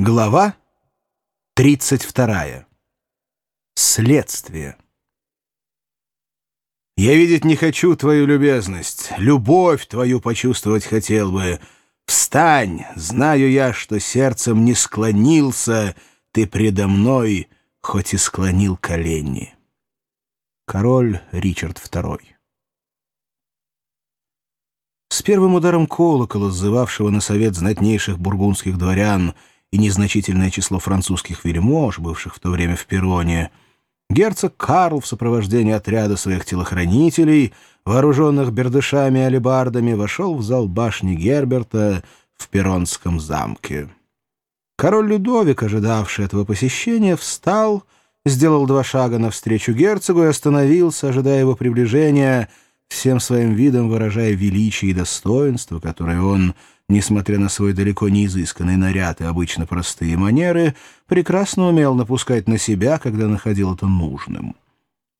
Глава 32. Следствие. Я видеть не хочу твою любезность, любовь твою почувствовать хотел бы. Встань, знаю я, что сердцем не склонился ты предо мной, хоть и склонил колени. Король Ричард II. С первым ударом колокола, сзывавшего на совет знатнейших бургундских дворян, и незначительное число французских вельмож, бывших в то время в Перроне, герцог Карл в сопровождении отряда своих телохранителей, вооруженных бердышами и алебардами, вошел в зал башни Герберта в Перронском замке. Король Людовик, ожидавший этого посещения, встал, сделал два шага навстречу герцогу и остановился, ожидая его приближения, всем своим видом выражая величие и достоинство, которое он несмотря на свой далеко не изысканный наряд и обычно простые манеры, прекрасно умел напускать на себя, когда находил это нужным.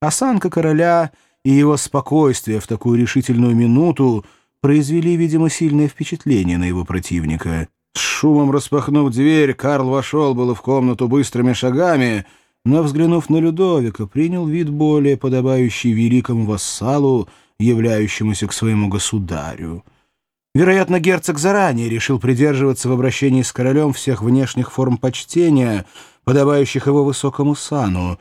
Осанка короля и его спокойствие в такую решительную минуту произвели, видимо, сильное впечатление на его противника. С шумом распахнув дверь, Карл вошел было в комнату быстрыми шагами, но, взглянув на Людовика, принял вид более подобающий великому вассалу, являющемуся к своему государю. Вероятно, герцог заранее решил придерживаться в обращении с королем всех внешних форм почтения, подобающих его высокому сану,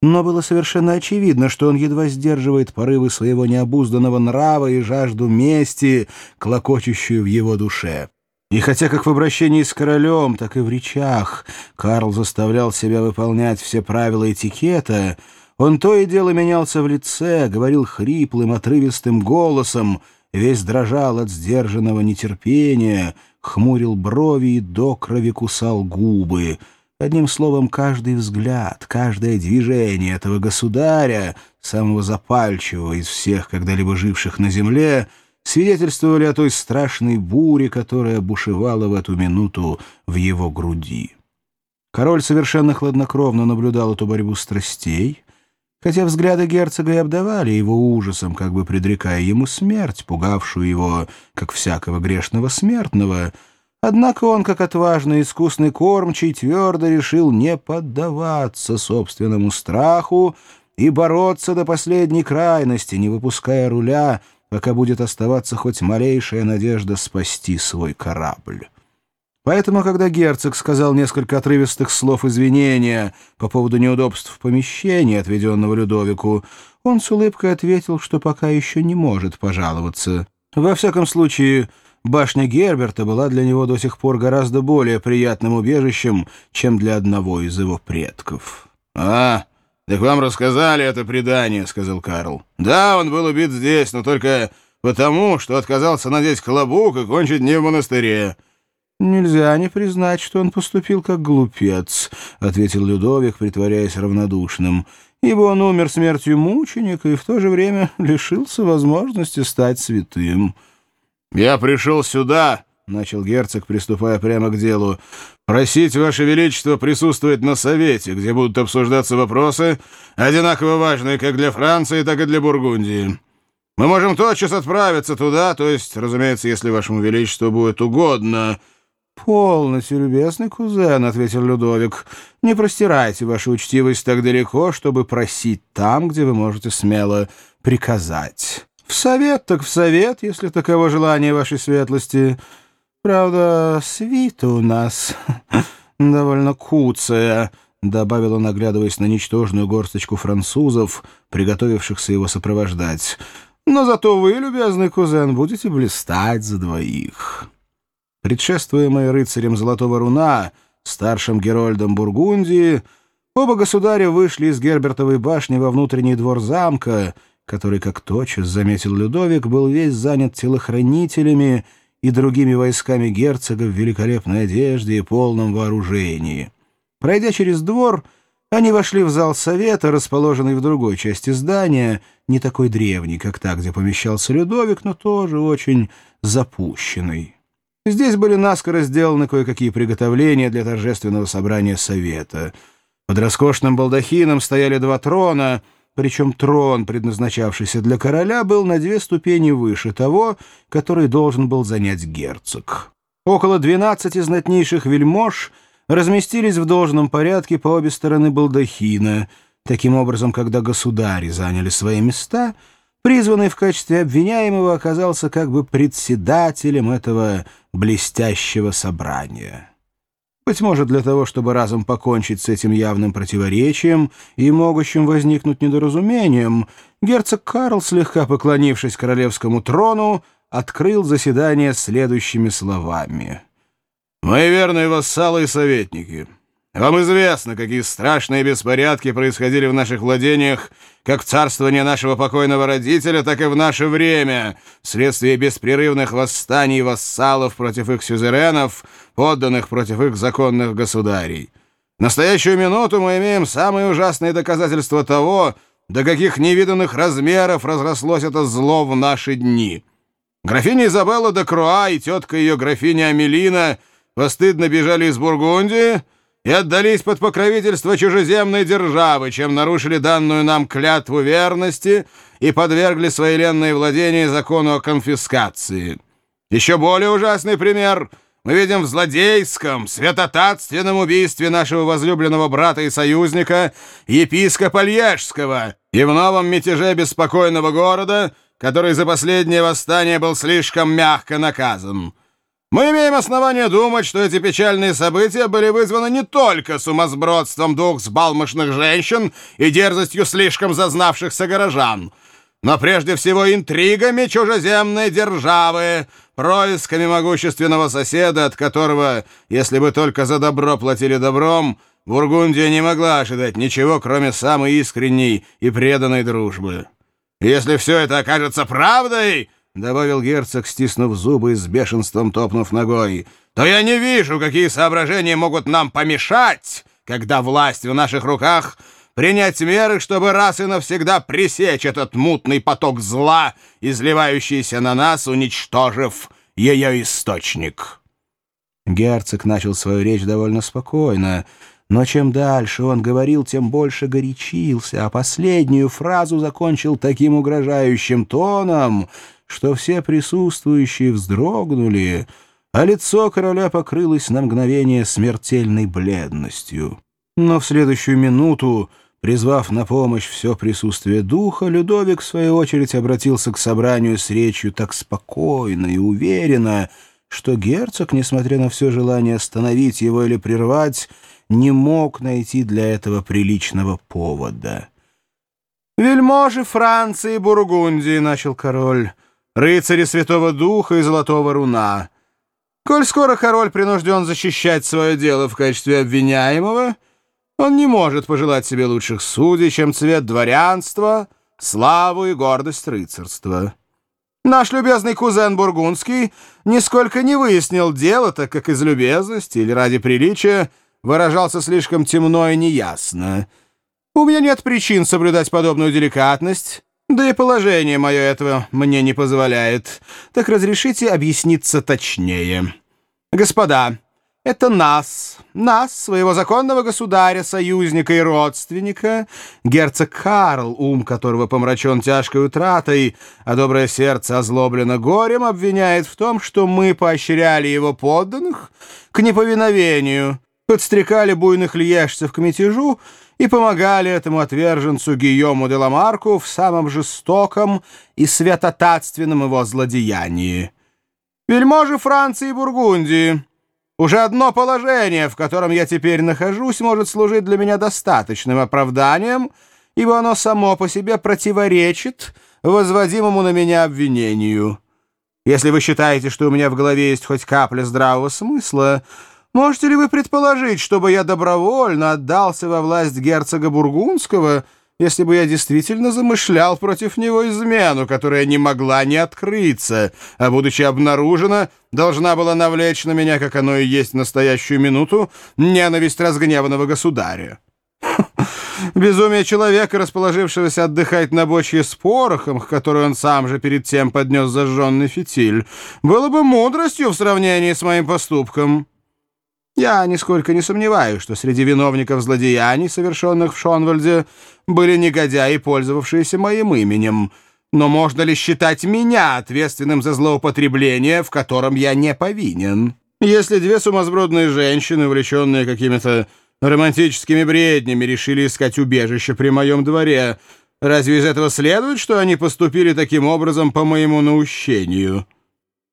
но было совершенно очевидно, что он едва сдерживает порывы своего необузданного нрава и жажду мести, клокочущую в его душе. И хотя как в обращении с королем, так и в речах Карл заставлял себя выполнять все правила этикета, он то и дело менялся в лице, говорил хриплым, отрывистым голосом, весь дрожал от сдержанного нетерпения, хмурил брови и до крови кусал губы. Одним словом, каждый взгляд, каждое движение этого государя, самого запальчивого из всех когда-либо живших на земле, свидетельствовали о той страшной буре, которая бушевала в эту минуту в его груди. Король совершенно хладнокровно наблюдал эту борьбу страстей, хотя взгляды герцога и обдавали его ужасом, как бы предрекая ему смерть, пугавшую его, как всякого грешного смертного, однако он, как отважный искусный кормчий, твердо решил не поддаваться собственному страху и бороться до последней крайности, не выпуская руля, пока будет оставаться хоть малейшая надежда спасти свой корабль. Поэтому, когда герцог сказал несколько отрывистых слов извинения по поводу неудобств в помещении, отведенного Людовику, он с улыбкой ответил, что пока еще не может пожаловаться. Во всяком случае, башня Герберта была для него до сих пор гораздо более приятным убежищем, чем для одного из его предков. «А, так вам рассказали это предание», — сказал Карл. «Да, он был убит здесь, но только потому, что отказался надеть клобук и кончить дни в монастыре». «Нельзя не признать, что он поступил как глупец», — ответил Людовик, притворяясь равнодушным, «ибо он умер смертью мученика и в то же время лишился возможности стать святым». «Я пришел сюда», — начал герцог, приступая прямо к делу, «просить Ваше Величество присутствовать на совете, где будут обсуждаться вопросы, одинаково важные как для Франции, так и для Бургундии». Мы можем тотчас отправиться туда, то есть, разумеется, если Вашему Величеству будет угодно, «Полностью, любезный кузен», — ответил Людовик. «Не простирайте вашу учтивость так далеко, чтобы просить там, где вы можете смело приказать. В совет так в совет, если таково желание вашей светлости. Правда, свита у нас довольно куцая». — добавил он, оглядываясь на ничтожную горсточку французов, приготовившихся его сопровождать. «Но зато вы, любезный кузен, будете блистать за двоих». Предшествуемые рыцарем Золотого Руна, старшим Герольдом Бургундии, оба государя вышли из Гербертовой башни во внутренний двор замка, который, как тотчас заметил Людовик, был весь занят телохранителями и другими войсками герцога в великолепной одежде и полном вооружении. Пройдя через двор, они вошли в зал совета, расположенный в другой части здания, не такой древний, как та, где помещался Людовик, но тоже очень запущенный. Здесь были наскоро сделаны кое-какие приготовления для торжественного собрания совета. Под роскошным балдахином стояли два трона, причем трон, предназначавшийся для короля, был на две ступени выше того, который должен был занять герцог. Около двенадцати знатнейших вельмож разместились в должном порядке по обе стороны балдахина. Таким образом, когда государи заняли свои места, призванный в качестве обвиняемого оказался как бы председателем этого блестящего собрания. Быть может, для того, чтобы разом покончить с этим явным противоречием и могущим возникнуть недоразумением, герцог Карл, слегка поклонившись королевскому трону, открыл заседание следующими словами. «Мои верные вассалы и советники, вам известно, какие страшные беспорядки происходили в наших владениях как в царствовании нашего покойного родителя, так и в наше время, вследствие беспрерывных восстаний вассалов против их сюзеренов, подданных против их законных государей. В настоящую минуту мы имеем самые ужасные доказательства того, до каких невиданных размеров разрослось это зло в наши дни. Графиня Изабелла де Круа и тетка ее графиня Амелина постыдно бежали из Бургундии, и отдались под покровительство чужеземной державы, чем нарушили данную нам клятву верности и подвергли свои ленные владения закону о конфискации. Еще более ужасный пример мы видим в злодейском, святотатственном убийстве нашего возлюбленного брата и союзника, епископа Льежского, и в новом мятеже беспокойного города, который за последнее восстание был слишком мягко наказан. Мы имеем основание думать, что эти печальные события были вызваны не только сумасбродством двух сбалмошных женщин и дерзостью слишком зазнавшихся горожан, но прежде всего интригами чужеземной державы, происками могущественного соседа, от которого, если бы только за добро платили добром, Бургундия не могла ожидать ничего, кроме самой искренней и преданной дружбы. Если все это окажется правдой, — добавил герцог, стиснув зубы и с бешенством топнув ногой, — то я не вижу, какие соображения могут нам помешать, когда власть в наших руках, принять меры, чтобы раз и навсегда пресечь этот мутный поток зла, изливающийся на нас, уничтожив ее источник. Герцог начал свою речь довольно спокойно, но чем дальше он говорил, тем больше горячился, а последнюю фразу закончил таким угрожающим тоном — что все присутствующие вздрогнули, а лицо короля покрылось на мгновение смертельной бледностью. Но в следующую минуту, призвав на помощь все присутствие духа, Людовик, в свою очередь, обратился к собранию с речью так спокойно и уверенно, что герцог, несмотря на все желание остановить его или прервать, не мог найти для этого приличного повода. «Вельможи Франции и Бургундии», — начал король, — рыцари Святого Духа и Золотого Руна. Коль скоро король принужден защищать свое дело в качестве обвиняемого, он не может пожелать себе лучших судей, чем цвет дворянства, славу и гордость рыцарства. Наш любезный кузен Бургундский нисколько не выяснил дело, так как из любезности или ради приличия выражался слишком темно и неясно. У меня нет причин соблюдать подобную деликатность, да и положение мое этого мне не позволяет. Так разрешите объясниться точнее. Господа, это нас, нас, своего законного государя, союзника и родственника, герцог Карл, ум которого помрачен тяжкой утратой, а доброе сердце озлоблено горем, обвиняет в том, что мы поощряли его подданных к неповиновению, подстрекали буйных льежцев к мятежу и помогали этому отверженцу Гийому де Ламарку в самом жестоком и святотатственном его злодеянии. Вельможи Франции и Бургундии, уже одно положение, в котором я теперь нахожусь, может служить для меня достаточным оправданием, ибо оно само по себе противоречит возводимому на меня обвинению. Если вы считаете, что у меня в голове есть хоть капля здравого смысла, Можете ли вы предположить, чтобы я добровольно отдался во власть герцога Бургундского, если бы я действительно замышлял против него измену, которая не могла не открыться, а, будучи обнаружена, должна была навлечь на меня, как оно и есть в настоящую минуту, ненависть разгневанного государя? Безумие человека, расположившегося отдыхать на бочке с порохом, к которой он сам же перед тем поднес зажженный фитиль, было бы мудростью в сравнении с моим поступком». Я нисколько не сомневаюсь, что среди виновников злодеяний, совершенных в Шонвальде, были негодяи, пользовавшиеся моим именем. Но можно ли считать меня ответственным за злоупотребление, в котором я не повинен? Если две сумасбродные женщины, увлеченные какими-то романтическими бреднями, решили искать убежище при моем дворе, разве из этого следует, что они поступили таким образом по моему наущению?»